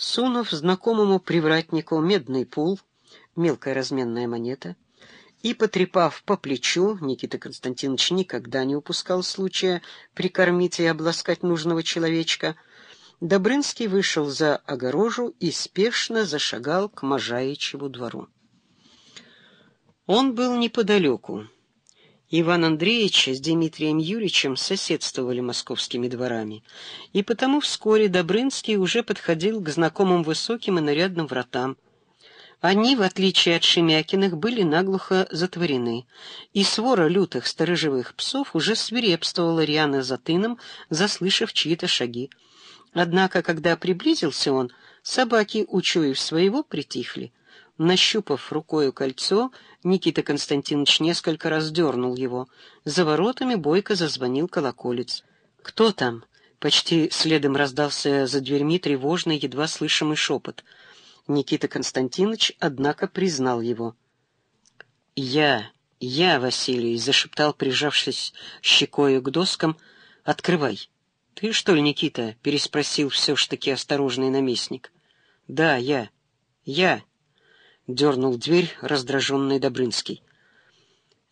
Сунув знакомому привратнику медный пул, мелкая разменная монета, и, потрепав по плечу, Никита Константинович никогда не упускал случая прикормить и обласкать нужного человечка, Добрынский вышел за огорожу и спешно зашагал к Можаичеву двору. Он был неподалеку. Иван Андреевич с Дмитрием Юрьевичем соседствовали московскими дворами, и потому вскоре Добрынский уже подходил к знакомым высоким и нарядным вратам, они, в отличие от Шемякиных, были наглухо затворены, и свора лютых сторожевых псов уже свирепствовала рьяно за тыном, заслышав чьи-то шаги. Однако, когда приблизился он, собаки, учуяв своего, притихли. Нащупав рукою кольцо, Никита Константинович несколько раз дернул его. За воротами бойко зазвонил колоколец. «Кто там?» Почти следом раздался за дверьми тревожный, едва слышимый шепот — Никита Константинович, однако, признал его. «Я, я, Василий», — зашептал, прижавшись щекою к доскам, — «открывай». «Ты, что ли, Никита?» — переспросил все ж таки осторожный наместник. «Да, я. Я», — дернул дверь раздраженный Добрынский.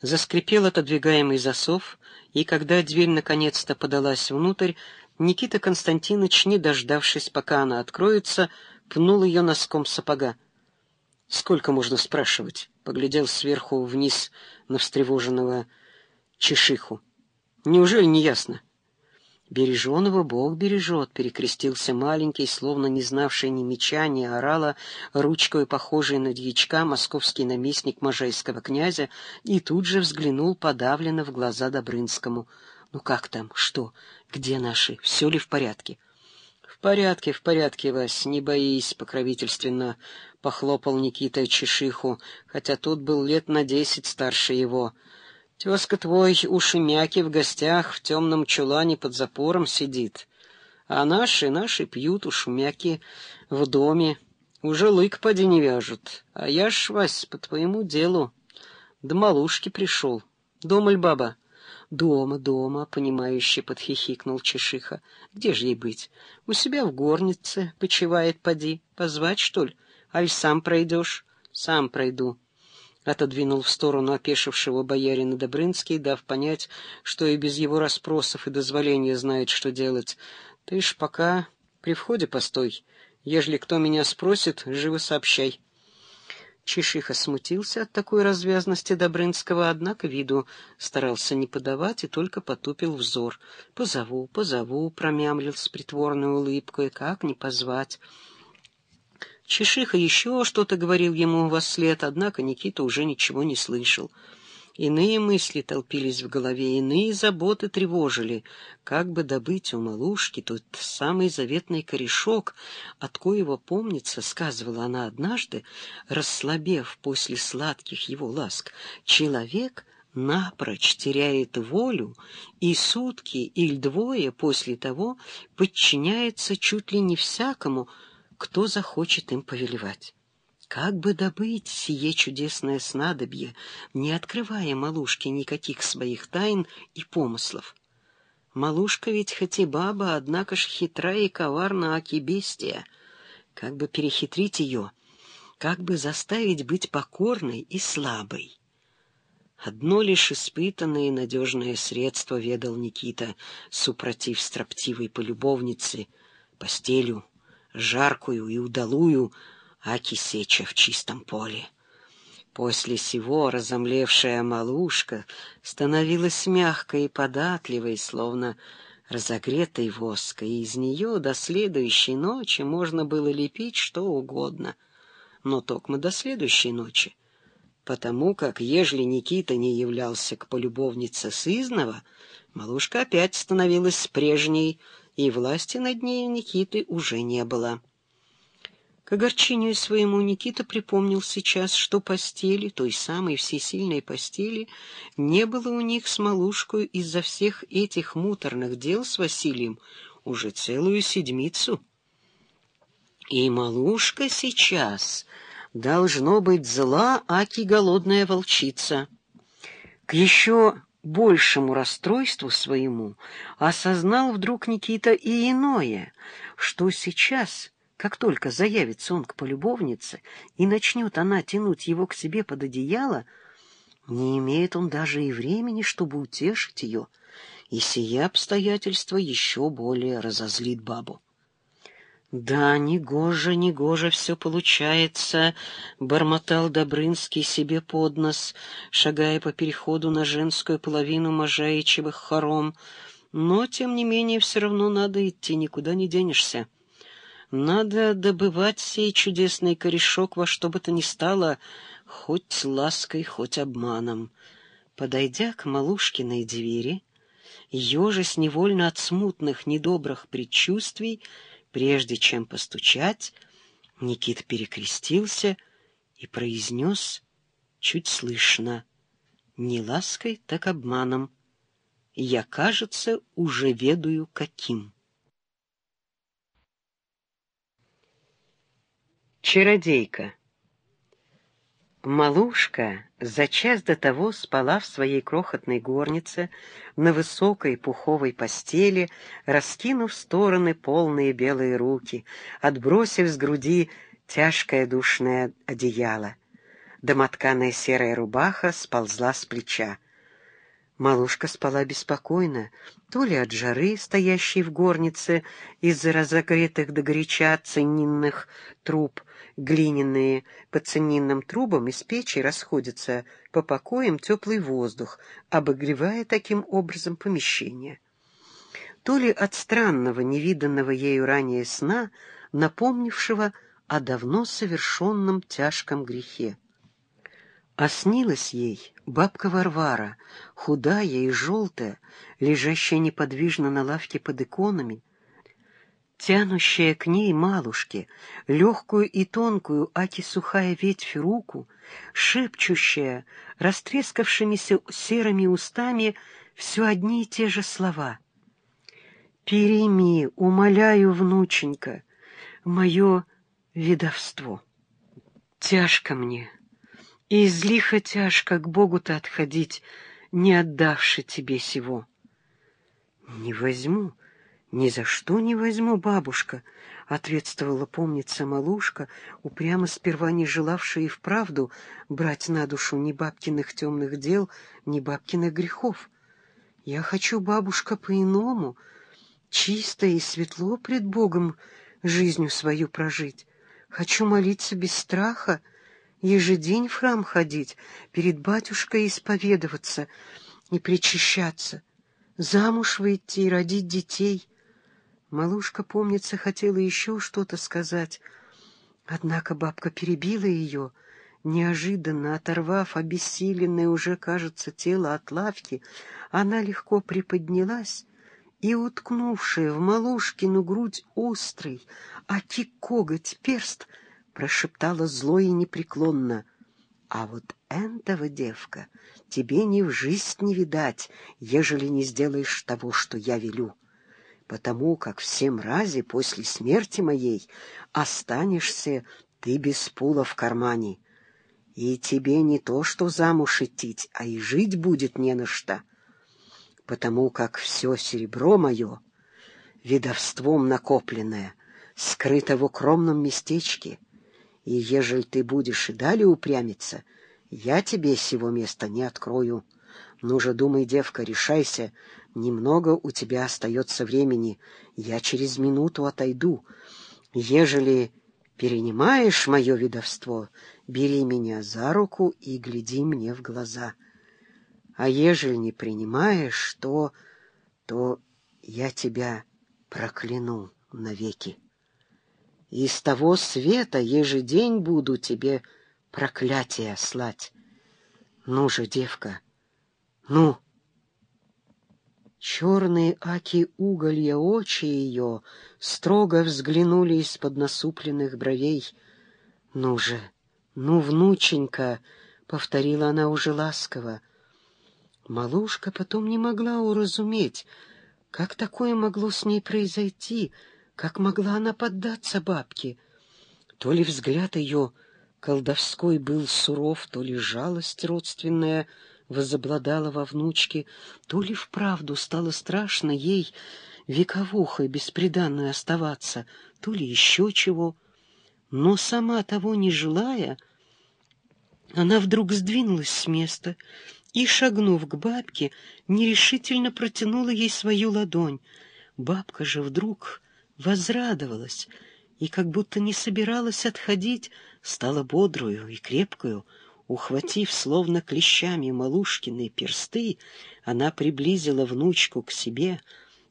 Заскрипел отодвигаемый засов, и когда дверь наконец-то подалась внутрь, Никита Константинович, не дождавшись, пока она откроется, — пнул ее носком сапога. «Сколько можно спрашивать?» — поглядел сверху вниз на встревоженного чешиху. «Неужели не ясно?» «Береженого Бог бережет», — перекрестился маленький, словно не знавший ни меча, ни орала, ручкой похожий на дьячка, московский наместник можайского князя, и тут же взглянул подавленно в глаза Добрынскому. «Ну как там? Что? Где наши? Все ли в порядке?» «В порядке, в порядке, Вась, не боись», — покровительственно похлопал Никита Чешиху, хотя тот был лет на десять старше его. «Тезка твой у Шемяки в гостях в темном чулане под запором сидит, а наши, наши пьют у Шемяки в доме, уже лык поди не вяжут, а я ж, Вась, по твоему делу, до малушки пришел. Домаль баба?» «Дома, дома», — понимающе подхихикнул Чешиха. «Где же ей быть? У себя в горнице почивает, поди. Позвать, что ли? Аль сам пройдешь?» «Сам пройду», — отодвинул в сторону опешившего боярина Добрынский, дав понять, что и без его расспросов и дозволения знает, что делать. «Ты ж пока при входе постой. Ежели кто меня спросит, живо сообщай». Чешиха смутился от такой развязности Добрынского, однако виду старался не подавать и только потупил взор. «Позову, позову», — промямлил с притворной улыбкой, — «как не позвать?» Чешиха еще что-то говорил ему во след, однако Никита уже ничего не слышал. Иные мысли толпились в голове, иные заботы тревожили. Как бы добыть у малушки тот самый заветный корешок, от коего, помнится, сказывала она однажды, расслабев после сладких его ласк, человек напрочь теряет волю и сутки или двое после того подчиняется чуть ли не всякому, кто захочет им повелевать. Как бы добыть сие чудесное снадобье, не открывая малушке никаких своих тайн и помыслов? Малушка ведь хоть и баба, однако ж хитрая и коварна аки бестия. Как бы перехитрить ее, как бы заставить быть покорной и слабой? Одно лишь испытанное и надежное средство ведал Никита, супротив строптивой полюбовницы, постелю, жаркую и удалую, аки сеча в чистом поле. После сего разомлевшая малушка становилась мягкой и податливой, словно разогретой воской, и из нее до следующей ночи можно было лепить что угодно. Но только до следующей ночи, потому как, ежели Никита не являлся к полюбовнице сызнова, малушка опять становилась прежней, и власти над ней Никиты уже не было. К огорчению своему Никита припомнил сейчас, что постели, той самой всесильной постели, не было у них с малушкой из-за всех этих муторных дел с Василием уже целую седмицу. И малушка сейчас должно быть зла, аки голодная волчица. К еще большему расстройству своему осознал вдруг Никита и иное, что сейчас — Как только заявится он к полюбовнице и начнет она тянуть его к себе под одеяло, не имеет он даже и времени, чтобы утешить ее, и сие обстоятельство еще более разозлит бабу. «Да, негоже, негоже все получается», — бормотал Добрынский себе под нос, шагая по переходу на женскую половину Можаичевых хором. «Но, тем не менее, все равно надо идти, никуда не денешься. Надо добывать сей чудесный корешок во что бы то ни стало, хоть лаской, хоть обманом». Подойдя к Малушкиной двери, ежась невольно от смутных, недобрых предчувствий, Прежде чем постучать, Никита перекрестился и произнес чуть слышно, не лаской, так обманом. Я, кажется, уже ведаю, каким. Чародейка Малушка за час до того спала в своей крохотной горнице на высокой пуховой постели, раскинув в стороны полные белые руки, отбросив с груди тяжкое душное одеяло. Домотканая серая рубаха сползла с плеча. Малушка спала беспокойно, то ли от жары, стоящей в горнице, из-за разогретых до горяча ценинных труб, глиняные по ценинным трубам из печи расходятся по покоям теплый воздух, обогревая таким образом помещение. То ли от странного, невиданного ею ранее сна, напомнившего о давно совершенном тяжком грехе. А снилась ей бабка Варвара, худая и желтая, лежащая неподвижно на лавке под иконами, тянущая к ней малушке, легкую и тонкую, аки сухая ветвь руку, шепчущая, растрескавшимися серыми устами все одни и те же слова. «Переми, умоляю, внученька, мое видовство. Тяжко мне, и излихо тяжко к Богу-то отходить, не отдавши тебе сего. Не возьму, ни за что не возьму, бабушка, — ответствовала помница малушка, упрямо сперва не желавшая и вправду брать на душу ни бабкиных темных дел, ни бабкиных грехов. Я хочу, бабушка, по-иному, чисто и светло пред Богом жизнью свою прожить. Хочу молиться без страха, — ежедень в храм ходить, перед батюшкой исповедоваться и причащаться, замуж выйти и родить детей. Малушка, помнится, хотела еще что-то сказать, однако бабка перебила ее, неожиданно оторвав обессиленное уже, кажется, тело от лавки, она легко приподнялась и, уткнувшая в малушкину грудь острый, аки коготь перст, — прошептала зло и непреклонно. «А вот этого, девка, тебе ни в жизнь не видать, ежели не сделаешь того, что я велю. Потому как всем разе после смерти моей останешься ты без пула в кармане. И тебе не то что замуж идти, а и жить будет не на что. Потому как все серебро мое, видовством накопленное, скрыто в укромном местечке, и ежели ты будешь и далее упрямиться, я тебе сего места не открою. Ну же, думай, девка, решайся. Немного у тебя остается времени. Я через минуту отойду. Ежели перенимаешь мое видовство, бери меня за руку и гляди мне в глаза. А ежели не принимаешь, то... то я тебя прокляну навеки. Из того света ежедень буду тебе проклятие слать. Ну же, девка, ну! Черные аки уголья очи ее строго взглянули из-под насупленных бровей. «Ну же, ну, внученька!» — повторила она уже ласково. Малушка потом не могла уразуметь, как такое могло с ней произойти — как могла она поддаться бабке? То ли взгляд ее колдовской был суров, то ли жалость родственная возобладала во внучке, то ли вправду стало страшно ей вековухой бесприданную оставаться, то ли еще чего. Но сама того не желая, она вдруг сдвинулась с места и, шагнув к бабке, нерешительно протянула ей свою ладонь. Бабка же вдруг возрадовалась и, как будто не собиралась отходить, стала бодрую и крепкую. Ухватив, словно клещами, малушкины персты, она приблизила внучку к себе —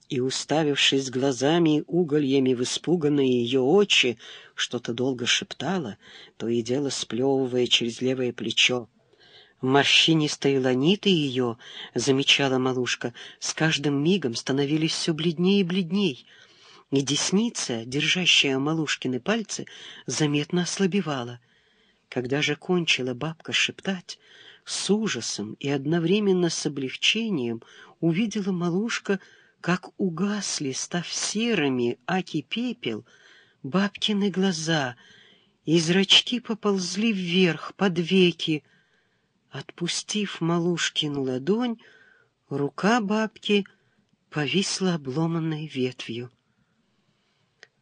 и, уставившись глазами угольями в испуганные ее очи, что-то долго шептала, то и дело сплевывая через левое плечо. Морщинистые ланиты ее, замечала малушка, с каждым мигом становились все бледнее и бледней, и десница, держащая малушкины пальцы, заметно ослабевала. Когда же кончила бабка шептать, с ужасом и одновременно с облегчением увидела малушка, как угасли, став серыми, аки пепел, бабкины глаза, и зрачки поползли вверх, под веки. Отпустив малушкину ладонь, рука бабки повисла обломанной ветвью.